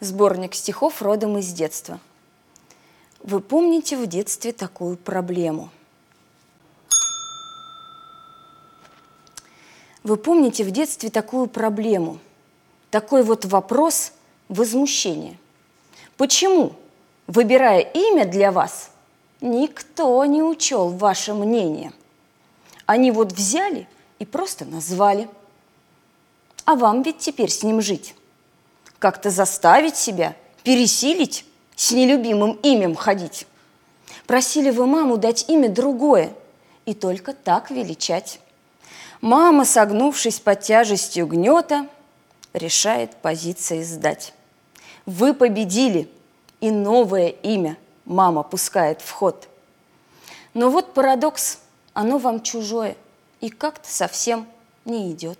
Сборник стихов родом из детства. Вы помните в детстве такую проблему? Вы помните в детстве такую проблему, такой вот вопрос возмущения. Почему, выбирая имя для вас, никто не учел ваше мнение? Они вот взяли и просто назвали. А вам ведь теперь с ним жить. Как-то заставить себя, пересилить, с нелюбимым именем ходить. Просили вы маму дать имя другое и только так величать. Мама, согнувшись под тяжестью гнета, решает позиции сдать. Вы победили, и новое имя мама пускает в ход. Но вот парадокс, оно вам чужое и как-то совсем не идет.